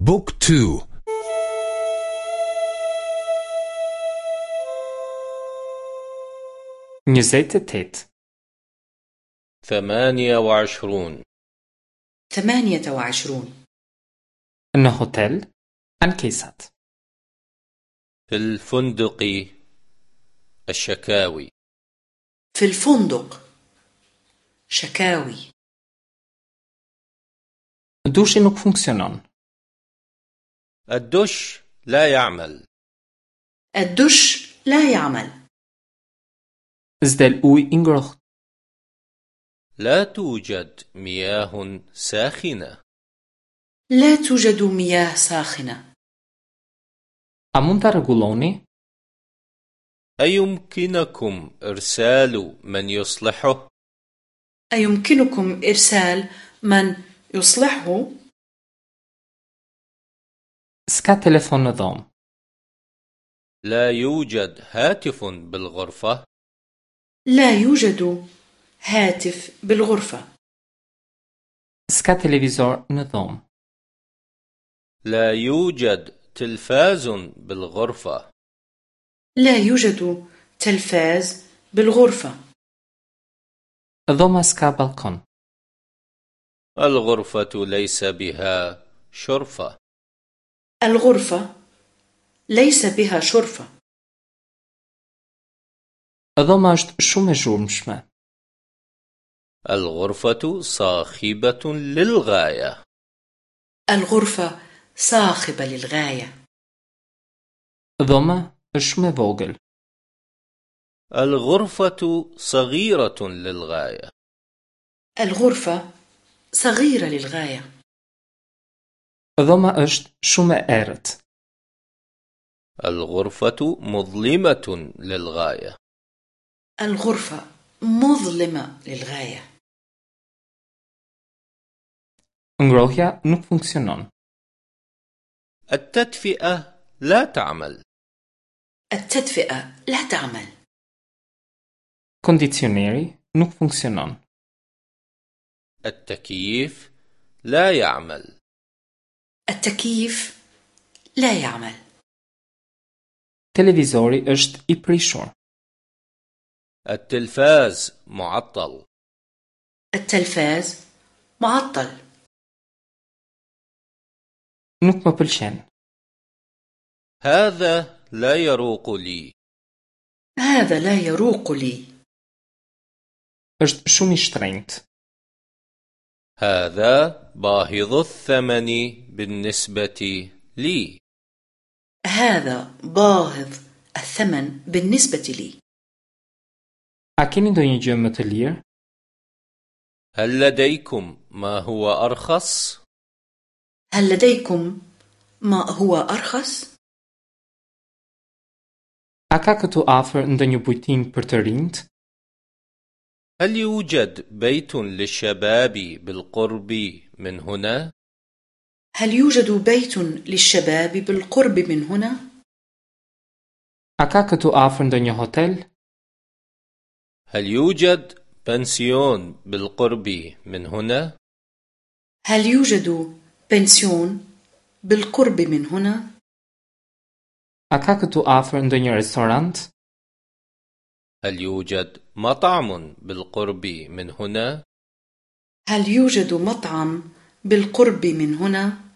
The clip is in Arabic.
book two. njëzet e tetë ثمانية وعشرون. ثمانية وعشرون. në hotel ankesat في الفندق الشكاوي. في الفندق شكاوي. dushi nuk funksionon الدش لا يعمل. الدش لا يعمل. s'del ujë i ngrohtë لا توجد مياه ساخنة. لا توجد مياه ساخنة. a mund ta rregulloni أيمكنكم إرسال من يصلحه؟ أيمكنكم إرسال من يصلحه؟ سكا تليفون دوم لا يوجد هاتف بالغرفة. لا يوجد هاتف بالغرفة. سكا تلفزيور نظام. لا يوجد تلفاز بالغرفة. لا يوجد تلفاز بالغرفة. دوما سكا بالكون الغرفة ليس بها شرفة. الغرفة ليس بها شرفة. دوما është shumë e zhurmshme. الغرفة صاخبة للغاية. الغرفة صاخبة للغاية. Dhoma është shumë e vogël. الغرفة صغيرة للغاية. الغرفة صغيرة للغاية. Dhoma është shumë e errët. الغرفة مظلمة للغاية الغرفة مظلمة للغاية Ngrohja nuk funksionon. التدفئة لا تعمل التدفئة لا تعمل Kondicioneri nuk funksionon. التكييف لا يعمل التكييف لا يعمل Televizori është i prishur. التلفاز معطل التلفاز معطل Nuk më pëlqen. هذا لا يروق لي هذا لا يروق لي Është shumë i shtrenjtë. هذا باهظ الثمن بالنسبة لي هذا باهظ الثمن بالنسبة لي gjë më të lirë? هل لديكم ما هو أرخص؟ هل لديكم ما هو أرخص؟ A ka këtu afër ndonjë bujtim për të rinjt? هل يوجد بيت للشباب بالقرب من هنا؟ هل يوجد بيت للشباب بالقرب من هنا؟ A ka këtu afër ndonjë hotel? هل يوجد بنسيون بالقرب من هنا؟ هل يوجد بنسيون بالقرب من هنا؟ A ka këtu afër ndonjë restorant? هل يوجد مطعم بالقرب من هنا؟ هل يوجد مطعم بالقرب من هنا؟